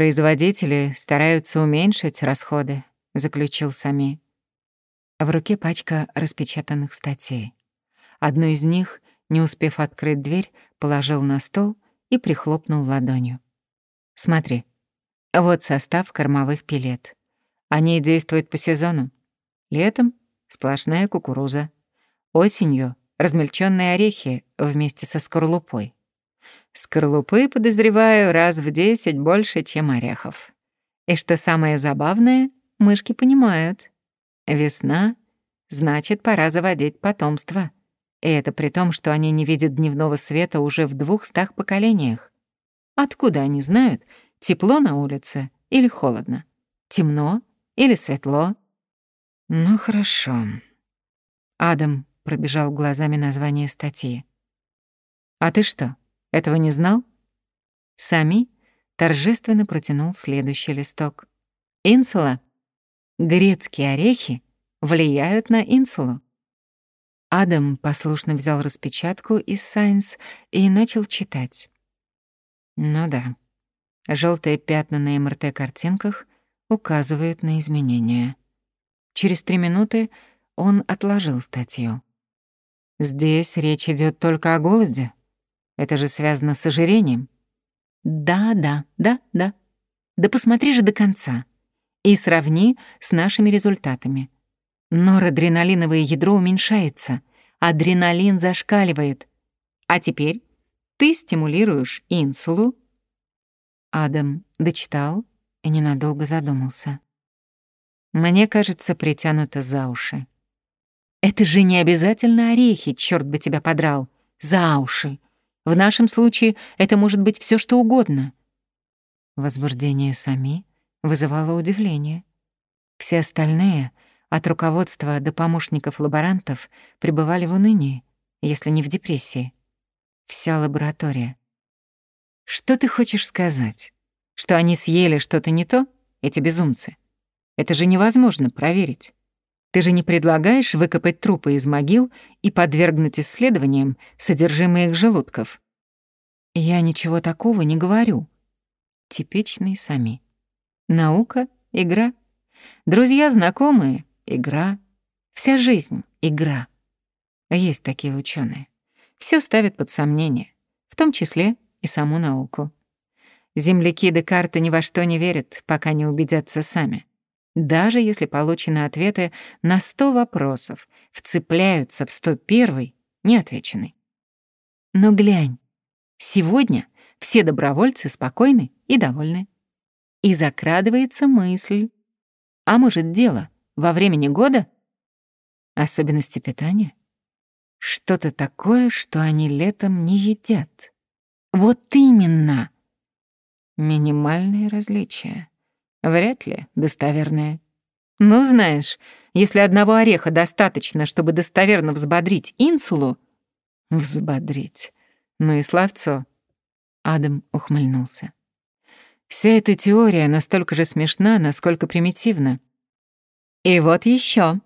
Производители стараются уменьшить расходы, заключил Сами. В руке пачка распечатанных статей. Одну из них, не успев открыть дверь, положил на стол и прихлопнул ладонью. Смотри, вот состав кормовых пилет. Они действуют по сезону. Летом — сплошная кукуруза. Осенью — размельченные орехи вместе со скорлупой. Скорлупы, подозреваю, раз в десять больше, чем орехов. И что самое забавное, мышки понимают. Весна — значит, пора заводить потомство. И это при том, что они не видят дневного света уже в двухстах поколениях. Откуда они знают, тепло на улице или холодно? Темно или светло? Ну, хорошо. Адам пробежал глазами название статьи. А ты что, этого не знал? Сами торжественно протянул следующий листок. Инсула. Грецкие орехи влияют на инсулу. Адам послушно взял распечатку из Science и начал читать. Ну да. Желтые пятна на МРТ-картинках указывают на изменения. Через три минуты он отложил статью. Здесь речь идет только о голоде. Это же связано с ожирением. Да, да, да, да. Да посмотри же до конца. И сравни с нашими результатами. Норадреналиновое ядро уменьшается, адреналин зашкаливает. А теперь ты стимулируешь инсулу. Адам дочитал и ненадолго задумался. Мне кажется, притянуто за уши. Это же не обязательно орехи, черт бы тебя подрал. За уши. В нашем случае это может быть все что угодно. Возбуждение Сами вызывало удивление. Все остальные, от руководства до помощников лаборантов, пребывали в унынии, если не в депрессии. Вся лаборатория. Что ты хочешь сказать? Что они съели что-то не то, эти безумцы? Это же невозможно проверить. Ты же не предлагаешь выкопать трупы из могил и подвергнуть исследованиям содержимое их желудков? Я ничего такого не говорю. Типичные сами. Наука — игра. Друзья, знакомые — игра. Вся жизнь — игра. Есть такие ученые. Все ставят под сомнение, в том числе и саму науку. Земляки Декарта ни во что не верят, пока не убедятся сами даже если получены ответы на 100 вопросов, вцепляются в 101 неотвеченный. Но глянь, сегодня все добровольцы спокойны и довольны. И закрадывается мысль. А может, дело во времени года? Особенности питания? Что-то такое, что они летом не едят. Вот именно. Минимальные различия. Вряд ли достоверное. Ну, знаешь, если одного ореха достаточно, чтобы достоверно взбодрить инсулу... Взбодрить. Ну и словцо. Адам ухмыльнулся. Вся эта теория настолько же смешна, насколько примитивна. И вот еще.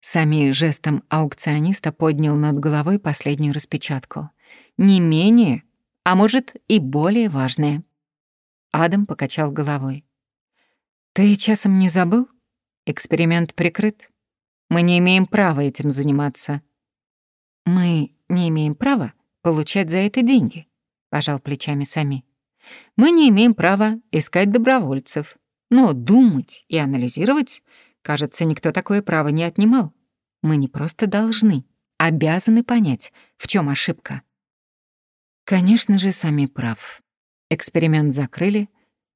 Сами жестом аукциониста поднял над головой последнюю распечатку. Не менее, а может и более важное. Адам покачал головой. «Ты часом не забыл? Эксперимент прикрыт. Мы не имеем права этим заниматься». «Мы не имеем права получать за это деньги», — пожал плечами Сами. «Мы не имеем права искать добровольцев, но думать и анализировать, кажется, никто такое право не отнимал. Мы не просто должны, обязаны понять, в чем ошибка». Конечно же, Сами прав. Эксперимент закрыли,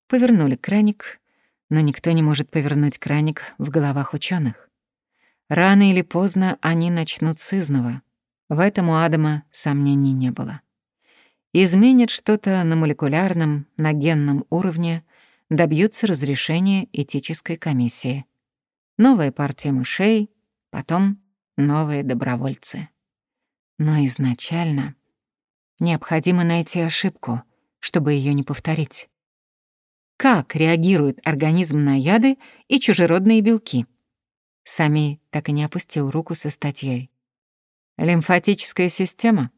повернули краник, но никто не может повернуть краник в головах ученых. Рано или поздно они начнут с изного. В этом у Адама сомнений не было. Изменят что-то на молекулярном, на генном уровне, добьются разрешения этической комиссии. Новая партия мышей, потом новые добровольцы. Но изначально необходимо найти ошибку, чтобы ее не повторить как реагирует организм на яды и чужеродные белки. Сами так и не опустил руку со статьей. Лимфатическая система?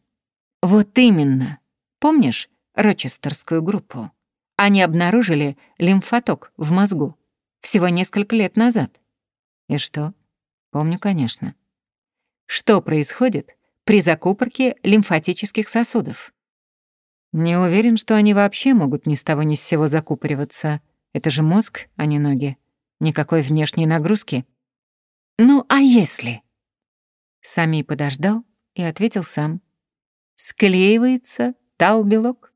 Вот именно. Помнишь Рочестерскую группу? Они обнаружили лимфоток в мозгу всего несколько лет назад. И что? Помню, конечно. Что происходит при закупорке лимфатических сосудов? Не уверен, что они вообще могут ни с того ни с сего закупориваться. Это же мозг, а не ноги. Никакой внешней нагрузки. Ну, а если? Сами подождал и ответил сам. Склеивается тау-белок.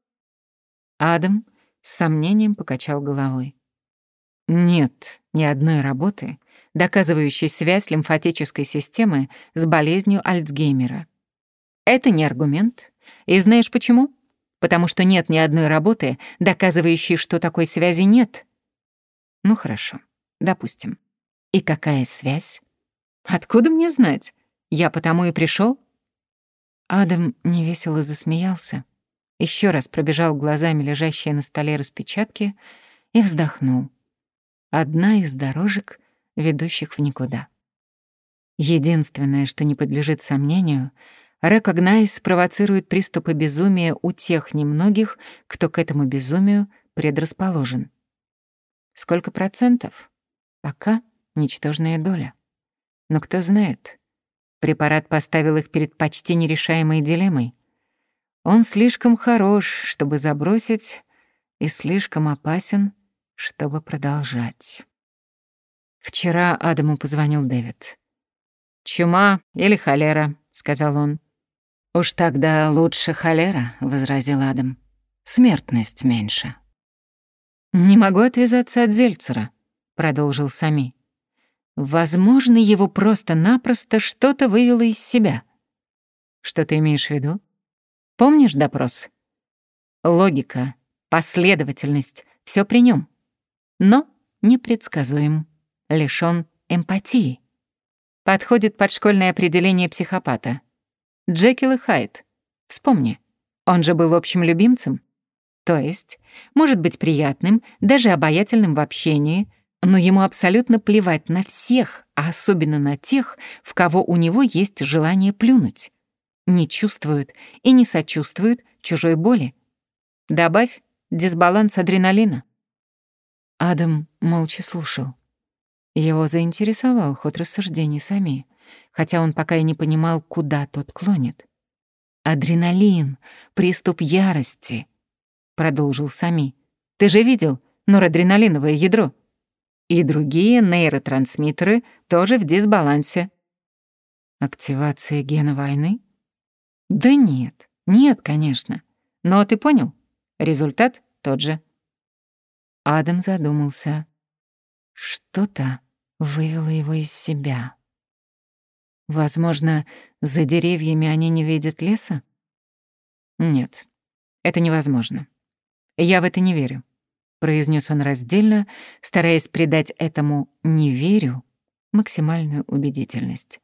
Адам с сомнением покачал головой. Нет ни одной работы, доказывающей связь лимфатической системы с болезнью Альцгеймера. Это не аргумент. И знаешь почему? Потому что нет ни одной работы, доказывающей, что такой связи нет. Ну хорошо, допустим. И какая связь? Откуда мне знать? Я потому и пришел. Адам невесело засмеялся, еще раз пробежал глазами лежащие на столе распечатки и вздохнул. Одна из дорожек, ведущих в никуда. Единственное, что не подлежит сомнению, Recognize спровоцирует приступы безумия у тех немногих, кто к этому безумию предрасположен. Сколько процентов? Пока ничтожная доля. Но кто знает, препарат поставил их перед почти нерешаемой дилеммой. Он слишком хорош, чтобы забросить, и слишком опасен, чтобы продолжать. Вчера Адаму позвонил Дэвид. «Чума или холера», — сказал он. «Уж тогда лучше холера», — возразил Адам. «Смертность меньше». «Не могу отвязаться от Зельцера», — продолжил Сами. «Возможно, его просто-напросто что-то вывело из себя». «Что ты имеешь в виду?» «Помнишь допрос?» «Логика, последовательность — все при нем но непредсказуем, лишён эмпатии. Подходит под школьное определение психопата. Джекил и Хайд. Вспомни, он же был общим любимцем. То есть, может быть приятным, даже обаятельным в общении, но ему абсолютно плевать на всех, а особенно на тех, в кого у него есть желание плюнуть. Не чувствует и не сочувствует чужой боли. Добавь дисбаланс адреналина. Адам молча слушал. Его заинтересовал ход рассуждений сами, хотя он пока и не понимал, куда тот клонит. «Адреналин, приступ ярости», — продолжил Сами. «Ты же видел норадреналиновое ядро? И другие нейротрансмиттеры тоже в дисбалансе». «Активация гена войны?» «Да нет, нет, конечно. Но ты понял? Результат тот же». Адам задумался. Что-то вывело его из себя. Возможно, за деревьями они не видят леса? Нет, это невозможно. Я в это не верю, произнес он раздельно, стараясь придать этому «не верю» максимальную убедительность.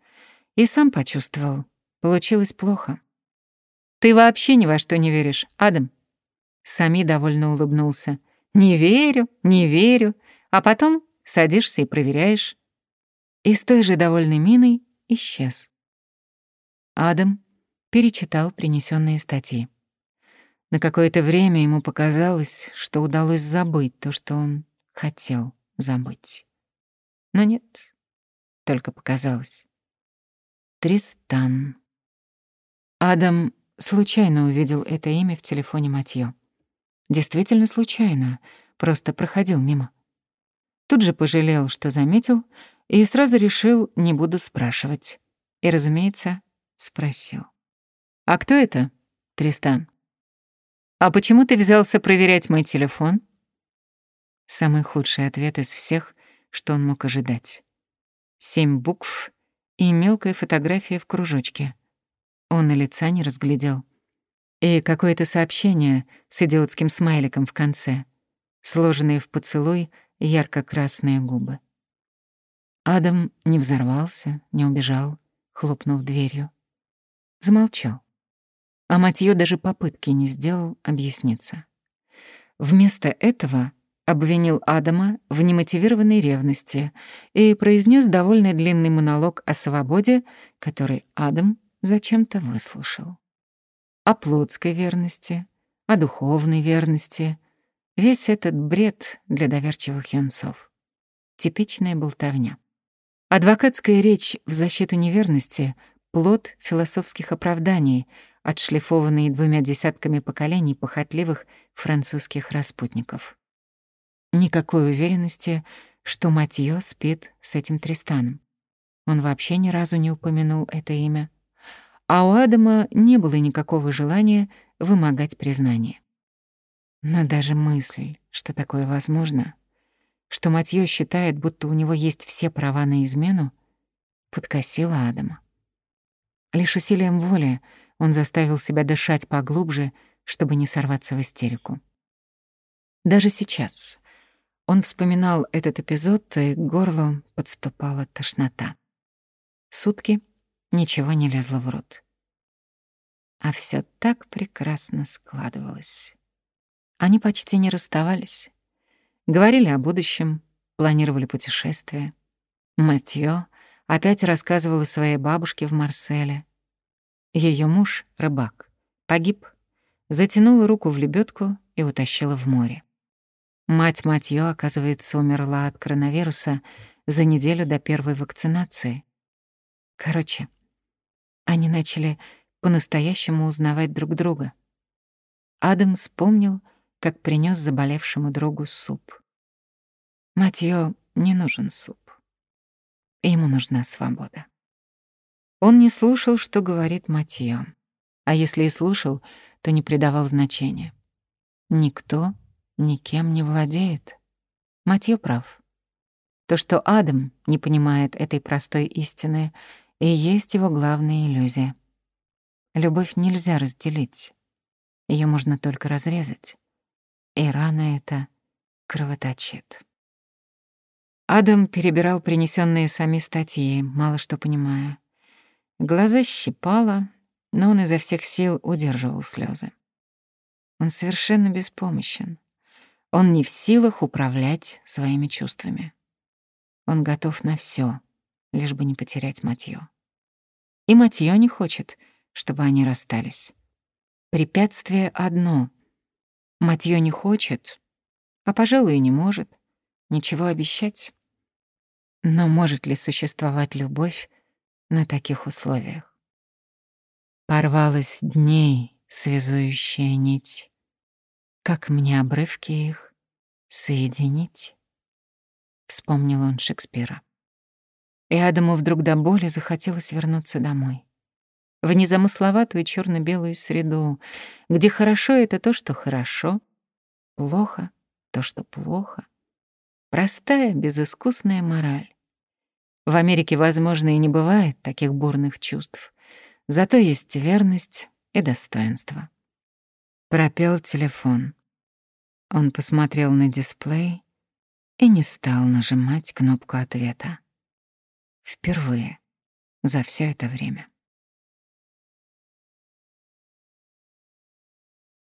И сам почувствовал, получилось плохо. «Ты вообще ни во что не веришь, Адам?» Сами довольно улыбнулся. Не верю, не верю. А потом садишься и проверяешь. И с той же довольной миной исчез. Адам перечитал принесенные статьи. На какое-то время ему показалось, что удалось забыть то, что он хотел забыть. Но нет, только показалось. Тристан. Адам случайно увидел это имя в телефоне Матьё. Действительно случайно, просто проходил мимо. Тут же пожалел, что заметил, и сразу решил, не буду спрашивать. И, разумеется, спросил. «А кто это, Тристан?» «А почему ты взялся проверять мой телефон?» Самый худший ответ из всех, что он мог ожидать. Семь букв и мелкая фотография в кружочке. Он и лица не разглядел. И какое-то сообщение с идиотским смайликом в конце, сложенные в поцелуй ярко-красные губы. Адам не взорвался, не убежал, хлопнув дверью. Замолчал. А Матьё даже попытки не сделал объясниться. Вместо этого обвинил Адама в немотивированной ревности и произнес довольно длинный монолог о свободе, который Адам зачем-то выслушал о плотской верности, о духовной верности. Весь этот бред для доверчивых юнцов. Типичная болтовня. Адвокатская речь в защиту неверности — плод философских оправданий, отшлифованный двумя десятками поколений похотливых французских распутников. Никакой уверенности, что Матьё спит с этим Тристаном. Он вообще ни разу не упомянул это имя. А у Адама не было никакого желания вымогать признание. Но даже мысль, что такое возможно, что Матьё считает, будто у него есть все права на измену, подкосила Адама. Лишь усилием воли он заставил себя дышать поглубже, чтобы не сорваться в истерику. Даже сейчас он вспоминал этот эпизод, и к горлу подступала тошнота. Сутки ничего не лезло в рот. А все так прекрасно складывалось. Они почти не расставались. Говорили о будущем, планировали путешествие. Матьё опять рассказывала своей бабушке в Марселе. Ее муж, рыбак, погиб, затянула руку в лебедку и утащила в море. Мать Матьё, оказывается, умерла от коронавируса за неделю до первой вакцинации. Короче, они начали по-настоящему узнавать друг друга. Адам вспомнил, как принес заболевшему другу суп. Матьё не нужен суп. Ему нужна свобода. Он не слушал, что говорит Матьё. А если и слушал, то не придавал значения. Никто никем не владеет. Матьё прав. То, что Адам не понимает этой простой истины, и есть его главная иллюзия. Любовь нельзя разделить. Ее можно только разрезать и рана эта кровоточит. Адам перебирал принесенные сами статьи, мало что понимая. Глаза щипало, но он изо всех сил удерживал слезы. Он совершенно беспомощен. Он не в силах управлять своими чувствами. Он готов на все, лишь бы не потерять Матьё. И Матьё не хочет, чтобы они расстались. Препятствие одно Матьё не хочет, а, пожалуй, и не может ничего обещать. Но может ли существовать любовь на таких условиях? Порвалась дней связующая нить. Как мне обрывки их соединить? Вспомнил он Шекспира. И Адаму вдруг до боли захотелось вернуться домой в незамысловатую черно белую среду, где хорошо — это то, что хорошо, плохо — то, что плохо. Простая, безыскусная мораль. В Америке, возможно, и не бывает таких бурных чувств, зато есть верность и достоинство. Пропел телефон. Он посмотрел на дисплей и не стал нажимать кнопку ответа. Впервые за все это время.